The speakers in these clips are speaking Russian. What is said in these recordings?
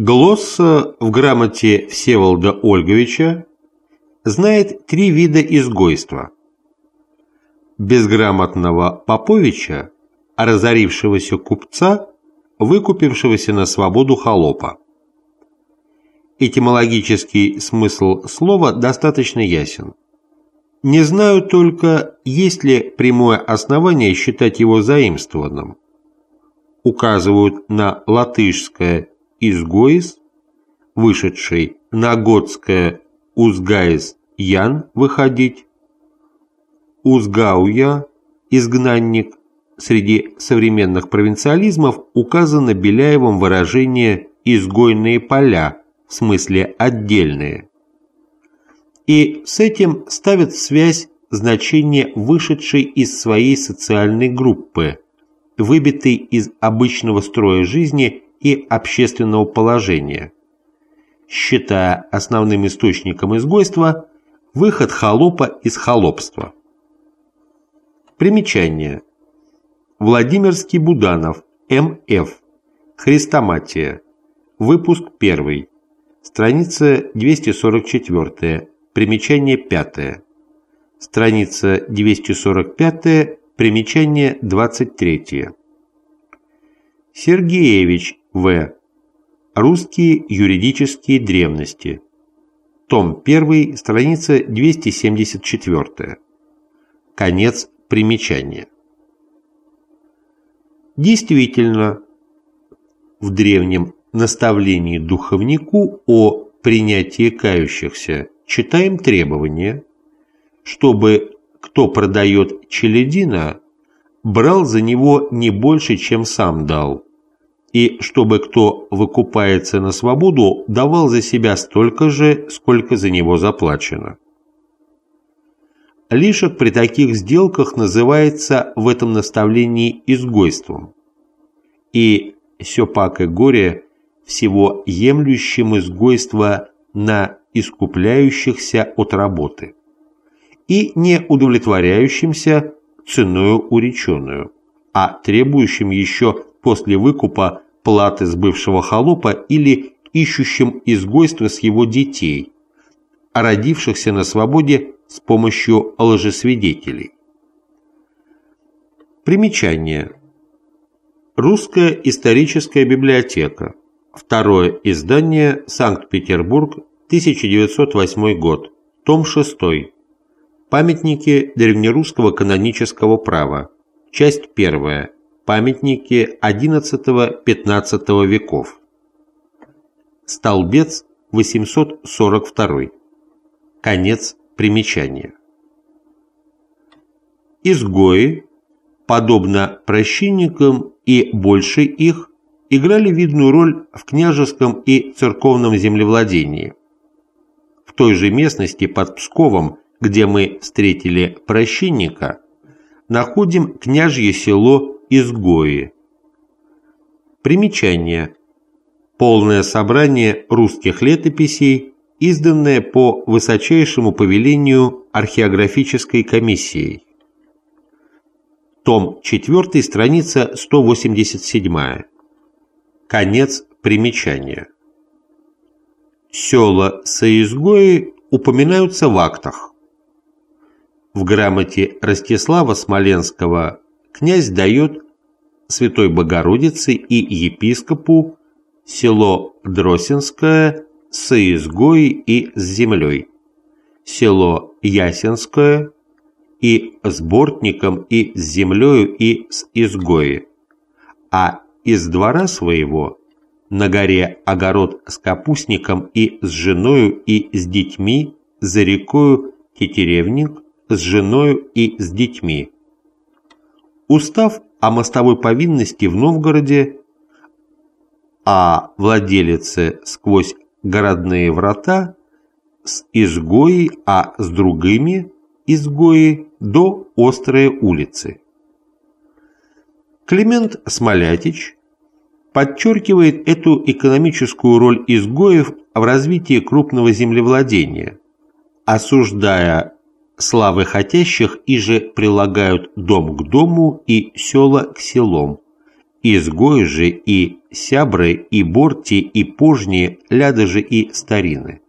Глосса в грамоте Всеволода Ольговича знает три вида изгойства. Безграмотного Поповича, разорившегося купца, выкупившегося на свободу холопа. Этимологический смысл слова достаточно ясен. Не знаю только, есть ли прямое основание считать его заимствованным. Указывают на латышское «изгоис», вышедший на готское «узгаис ян» выходить, «узгауя» изгнанник, среди современных провинциализмов указано Беляевым выражение «изгойные поля», в смысле «отдельные». И с этим ставят в связь значение вышедшей из своей социальной группы, выбитой из обычного строя жизни и общественного положения, считая основным источником изгойства выход холопа из холопства. Примечание. Владимирский Буданов, М.Ф. Хрестоматия. Выпуск 1. Страница 244. Примечание 5. Страница 245. Примечание 23. Сергеевич В. Русские юридические древности. Том 1, страница 274. Конец примечания. Действительно, в древнем наставлении духовнику о принятии кающихся читаем требования, чтобы кто продает челядина, брал за него не больше, чем сам дал, и чтобы кто выкупается на свободу, давал за себя столько же, сколько за него заплачено. Лишек при таких сделках называется в этом наставлении изгойством. И сёпак и горе всего емлющим изгойство на искупляющихся от работы и не удовлетворяющимся ценою уреченную, а требующим еще после выкупа платы с бывшего холопа или ищущим изгойство с его детей, родившихся на свободе с помощью лжесвидетелей. Примечание. Русская историческая библиотека. Второе издание. Санкт-Петербург. 1908 год. Том 6. Памятники древнерусского канонического права. Часть 1. Памятники XI-XV веков. Столбец 842. Конец Примечание. Изгои, подобно прощинникам и больше их, играли видную роль в княжеском и церковном землевладении. В той же местности под Псковом, где мы встретили прощинника, находим княжье село Изгои. Примечание. Полное собрание русских летописей изданное по высочайшему повелению археографической комиссией. Том 4, страница 187. Конец примечания. Села Соизгои упоминаются в актах. В грамоте Ростислава Смоленского князь дает Святой Богородице и епископу село Дросинское с изгои и с землей, село Ясенское и с бортником и с землею и с изгои, а из двора своего на горе огород с капустником и с женою и с детьми, за рекою Тетеревник с женою и с детьми. Устав о мостовой повинности в Новгороде, а владелице сквозь городные врата с изгои, а с другими изгои до острые улицы. Климент Смолятич подчеркивает эту экономическую роль изгоев в развитии крупного землевладения, осуждая славы хотящих и же прилагают дом к дому и села к селам, изгои же и сябры, и борти, и пожни, ляды же и старины.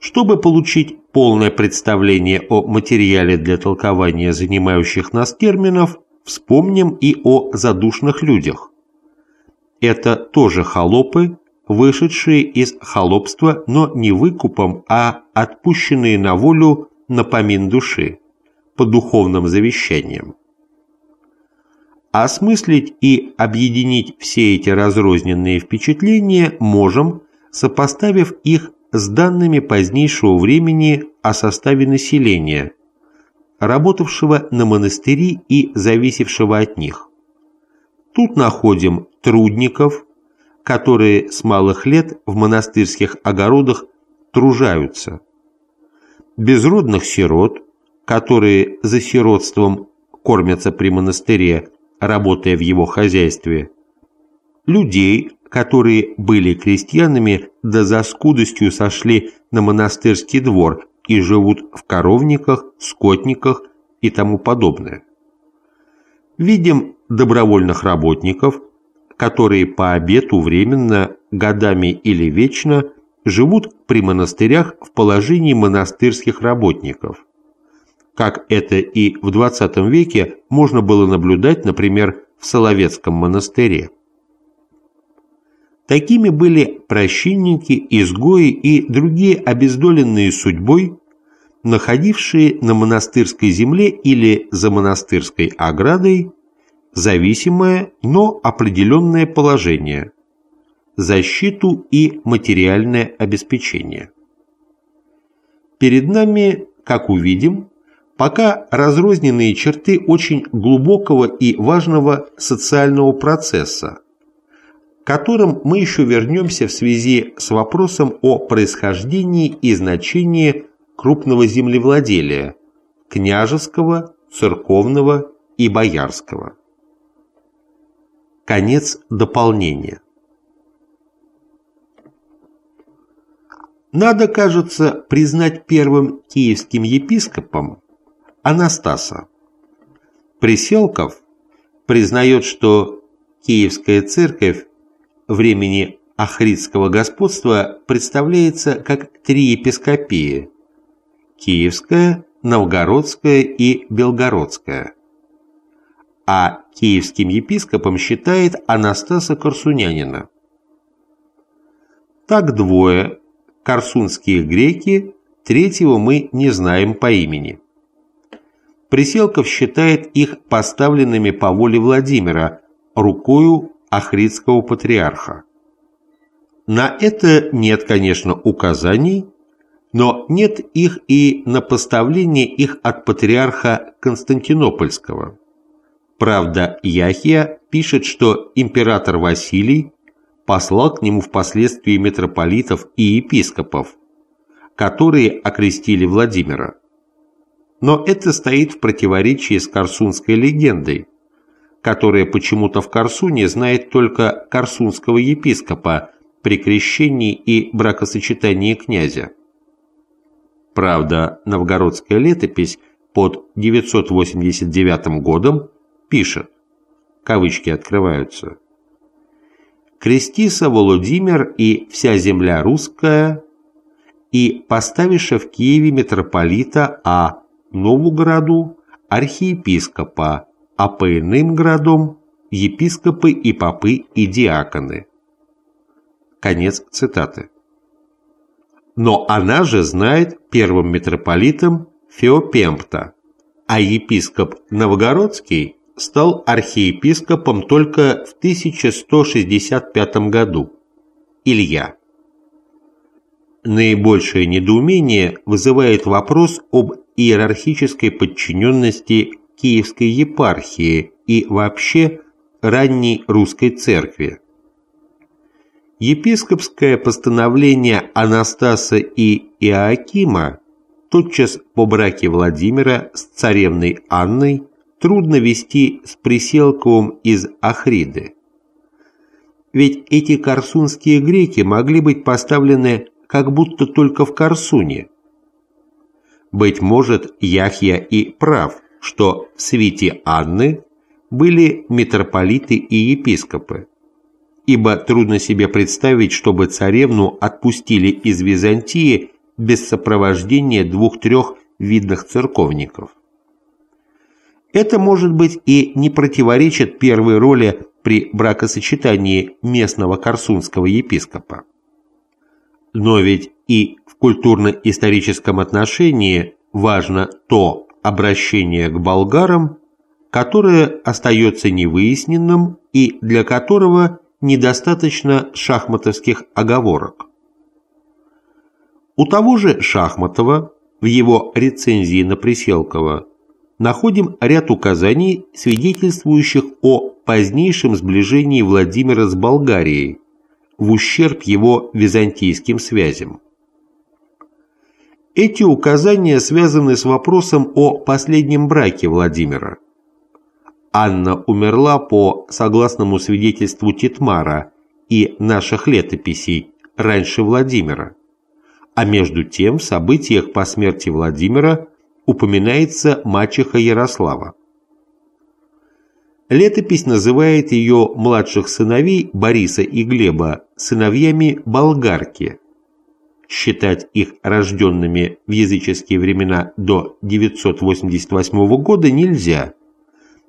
Чтобы получить полное представление о материале для толкования занимающих нас терминов, вспомним и о задушных людях. Это тоже холопы, вышедшие из холопства, но не выкупом, а отпущенные на волю на помин души, по духовным завещаниям. Осмыслить и объединить все эти разрозненные впечатления можем, сопоставив их с данными позднейшего времени о составе населения, работавшего на монастыри и зависевшего от них. Тут находим трудников, которые с малых лет в монастырских огородах тружаются, безродных сирот, которые за сиротством кормятся при монастыре, работая в его хозяйстве, людей, которые были крестьянами, да за скудостью сошли на монастырский двор и живут в коровниках, скотниках и тому подобное. Видим добровольных работников, которые по обету временно, годами или вечно живут при монастырях в положении монастырских работников. Как это и в XX веке можно было наблюдать, например, в Соловецком монастыре. Такими были прощенники, изгои и другие обездоленные судьбой, находившие на монастырской земле или за монастырской оградой зависимое, но определенное положение, защиту и материальное обеспечение. Перед нами, как увидим, пока разрозненные черты очень глубокого и важного социального процесса, к которым мы еще вернемся в связи с вопросом о происхождении и значении крупного землевладелия – княжеского, церковного и боярского. Конец дополнения. Надо, кажется, признать первым киевским епископом Анастаса. Приселков признает, что Киевская церковь времени Ахридского господства представляется как три епископии – Киевская, Новгородская и Белгородская. А киевским епископом считает Анастаса Корсунянина. Так двое, корсунские греки, третьего мы не знаем по имени. Приселков считает их поставленными по воле Владимира, рукою Ахридского патриарха. На это нет, конечно, указаний, но нет их и на поставление их от патриарха Константинопольского. Правда, Яхия пишет, что император Василий послал к нему впоследствии митрополитов и епископов, которые окрестили Владимира. Но это стоит в противоречии с Корсунской легендой, которое почему-то в Корсуне знает только корсунского епископа при крещении и бракосочетании князя. Правда, новгородская летопись под 989 годом пишет, кавычки открываются, «Крестиса Володимир и вся земля русская, и поставиша в Киеве митрополита А. Новограду архиепископа а по иным городам епископы и попы и диаконы. Конец цитаты. Но она же знает первым митрополитом Феопемпта, а епископ Новгородский стал архиепископом только в 1165 году. Илья. Наибольшее недоумение вызывает вопрос об иерархической подчиненности Киевской епархии и вообще ранней русской церкви. Епископское постановление Анастаса и Иоакима тотчас по браке Владимира с царевной Анной трудно вести с Приселковым из Ахриды. Ведь эти корсунские греки могли быть поставлены как будто только в Корсуне. Быть может, Яхья и прав, что в свите Анны были митрополиты и епископы, ибо трудно себе представить, чтобы царевну отпустили из Византии без сопровождения двух-трех видных церковников. Это, может быть, и не противоречит первой роли при бракосочетании местного корсунского епископа. Но ведь и в культурно-историческом отношении важно то обращение к болгарам, которое остается невыясненным и для которого недостаточно шахматовских оговорок. У того же Шахматова в его рецензии на Приселкова находим ряд указаний, свидетельствующих о позднейшем сближении Владимира с Болгарией в ущерб его византийским связям. Эти указания связаны с вопросом о последнем браке Владимира. Анна умерла по согласному свидетельству Титмара и наших летописей раньше Владимира, а между тем в событиях по смерти Владимира упоминается мачеха Ярослава. Летопись называет ее младших сыновей Бориса и Глеба сыновьями болгарки, считать их рожденными в языческие времена до 988 года нельзя,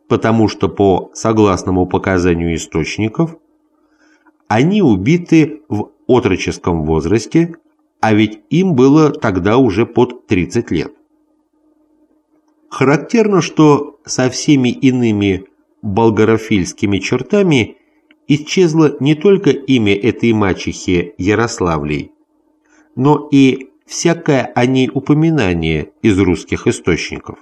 потому что по согласному показанию источников они убиты в отроческом возрасте, а ведь им было тогда уже под 30 лет. Характерно, что со всеми иными болгарофильскими чертами исчезло не только имя этой мачехи Ярославлей, но и всякое о ней упоминание из русских источников.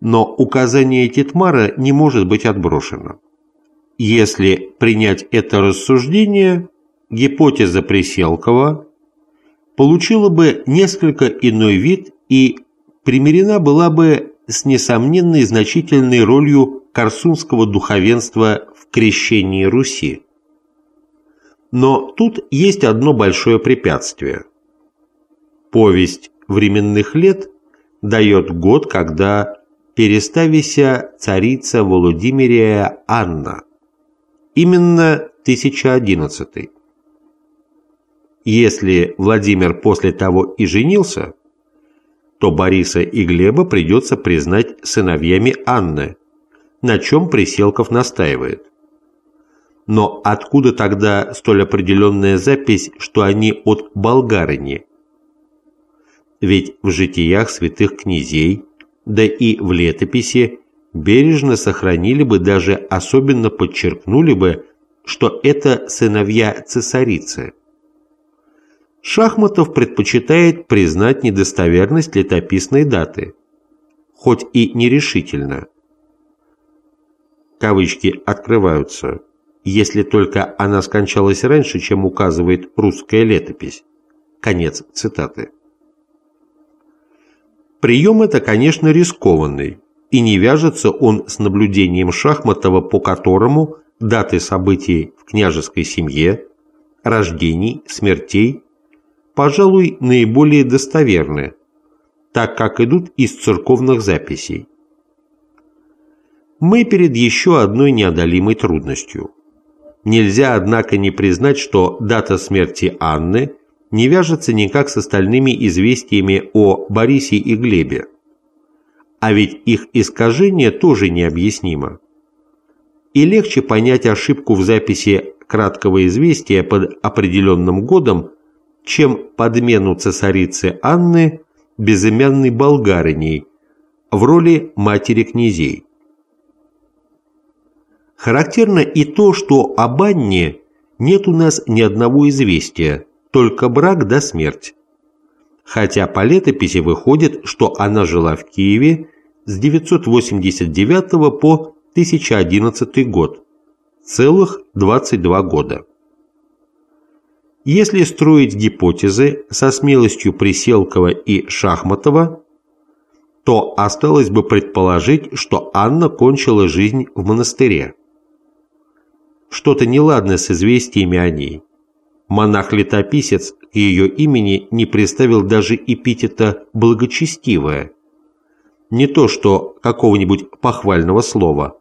Но указание Титмара не может быть отброшено. Если принять это рассуждение, гипотеза Преселкова получила бы несколько иной вид и примирена была бы с несомненной значительной ролью корсунского духовенства в крещении Руси. Но тут есть одно большое препятствие. Повесть временных лет дает год, когда переставися царица Володимирия Анна. Именно 1011. Если Владимир после того и женился, то Бориса и Глеба придется признать сыновьями Анны, на чем Приселков настаивает. Но откуда тогда столь определенная запись, что они от болгарыни? Ведь в житиях святых князей, да и в летописи, бережно сохранили бы даже особенно подчеркнули бы, что это сыновья цесарицы. Шахматов предпочитает признать недостоверность летописной даты, хоть и нерешительно. Кавычки открываются если только она скончалась раньше, чем указывает русская летопись. Конец цитаты. Прием это, конечно, рискованный, и не вяжется он с наблюдением Шахматова, по которому даты событий в княжеской семье, рождений, смертей, пожалуй, наиболее достоверны, так как идут из церковных записей. Мы перед еще одной неодолимой трудностью – Нельзя, однако, не признать, что дата смерти Анны не вяжется никак с остальными известиями о Борисе и Глебе. А ведь их искажение тоже необъяснимо. И легче понять ошибку в записи краткого известия под определенным годом, чем подмену цесарицы Анны безымянной болгарыней в роли матери князей. Характерно и то, что об Анне нет у нас ни одного известия, только брак да смерть. Хотя по летописи выходит, что она жила в Киеве с 989 по 1011 год, целых 22 года. Если строить гипотезы со смелостью Приселкова и Шахматова, то осталось бы предположить, что Анна кончила жизнь в монастыре. Что-то неладное с известиями о ней. Монах-летописец к ее имени не представил даже эпитета «благочестивая», не то что какого-нибудь похвального слова,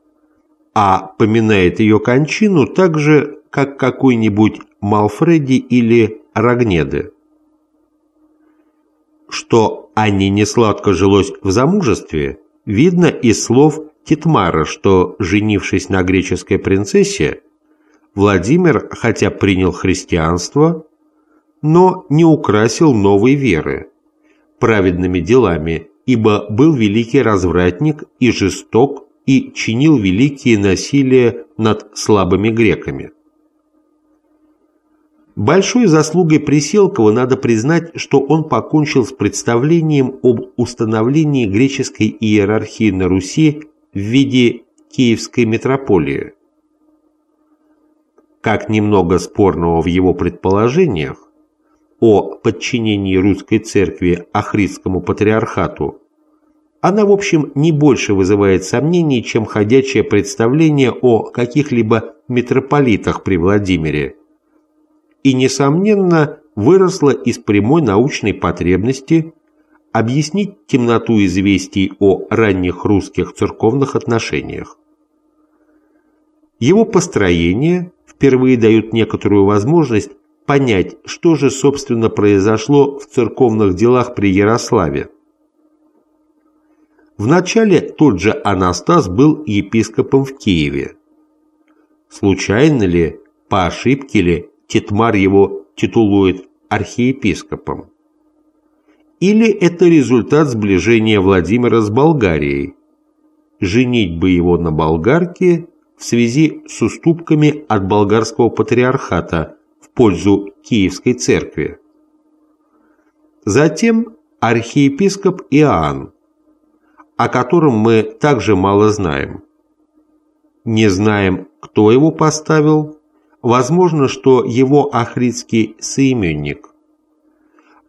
а поминает ее кончину так же, как какой-нибудь Малфреди или Рогнеды. Что Анне несладко жилось в замужестве, видно из слов Титмара, что, женившись на греческой принцессе, Владимир, хотя принял христианство, но не украсил новой веры праведными делами, ибо был великий развратник и жесток и чинил великие насилия над слабыми греками. Большой заслугой Приселкова надо признать, что он покончил с представлением об установлении греческой иерархии на Руси в виде Киевской митрополии. Как немного спорного в его предположениях о подчинении русской церкви Ахридскому патриархату, она, в общем, не больше вызывает сомнений, чем ходячее представление о каких-либо митрополитах при Владимире, и, несомненно, выросла из прямой научной потребности объяснить темноту известий о ранних русских церковных отношениях. Его построение впервые дают некоторую возможность понять, что же, собственно, произошло в церковных делах при Ярославе. Вначале тот же Анастас был епископом в Киеве. Случайно ли, по ошибке ли, Титмар его титулует архиепископом. Или это результат сближения Владимира с Болгарией? Женить бы его на болгарке в связи с уступками от болгарского патриархата в пользу Киевской церкви. Затем архиепископ Иоанн, о котором мы также мало знаем. Не знаем, кто его поставил, Возможно, что его ахридский соименник,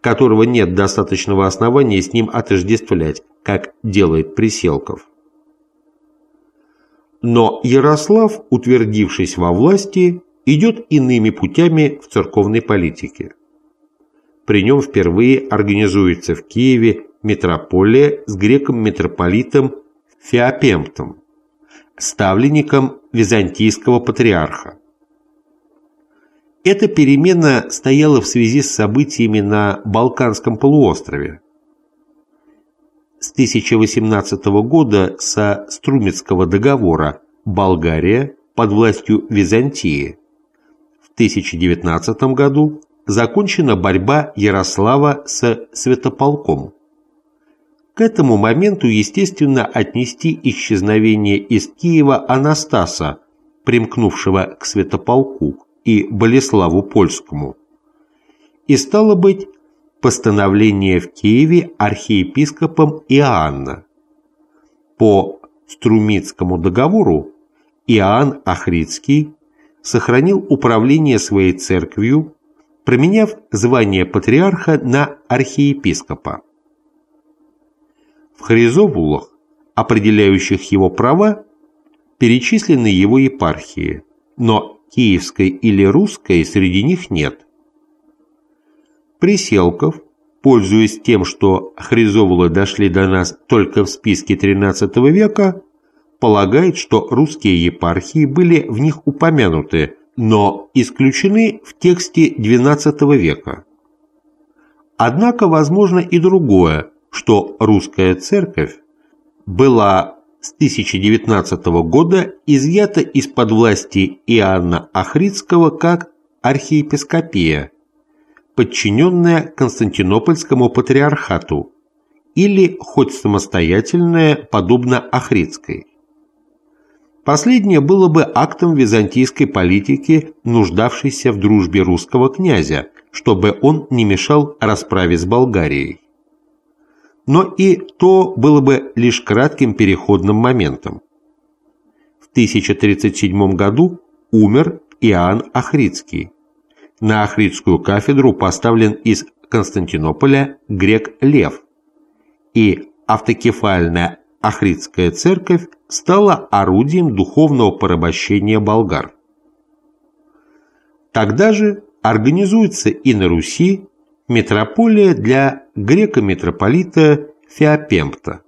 которого нет достаточного основания с ним отождествлять, как делает Приселков. Но Ярослав, утвердившись во власти, идет иными путями в церковной политике. При нем впервые организуется в Киеве митрополия с греком-митрополитом Феопемтом, ставленником византийского патриарха. Эта перемена стояла в связи с событиями на Балканском полуострове. С 1018 года со Струмицкого договора Болгария под властью Византии. В 1019 году закончена борьба Ярослава с Святополком. К этому моменту, естественно, отнести исчезновение из Киева Анастаса, примкнувшего к Святополку, и Болеславу Польскому. И стало быть, постановление в Киеве архиепископом Иоанна. По Струмицкому договору Иоанн Ахридский сохранил управление своей церковью, променяв звание патриарха на архиепископа. В Хризовулах, определяющих его права, перечислены его епархии, но киевской или русской среди них нет. Приселков, пользуясь тем, что хризовулы дошли до нас только в списке XIII века, полагает, что русские епархии были в них упомянуты, но исключены в тексте XII века. Однако возможно и другое, что русская церковь была с 1019 года изъята из-под власти Иоанна Ахридского как архиепископия, подчиненная Константинопольскому патриархату, или хоть самостоятельная, подобно Ахридской. Последнее было бы актом византийской политики, нуждавшейся в дружбе русского князя, чтобы он не мешал расправе с Болгарией но и то было бы лишь кратким переходным моментом. В 1037 году умер Иоанн Ахридский. На Ахридскую кафедру поставлен из Константинополя грек Лев, и автокефальная Ахридская церковь стала орудием духовного порабощения болгар. Тогда же организуется и на Руси Метрополия для грека-митрополита Феопемпта.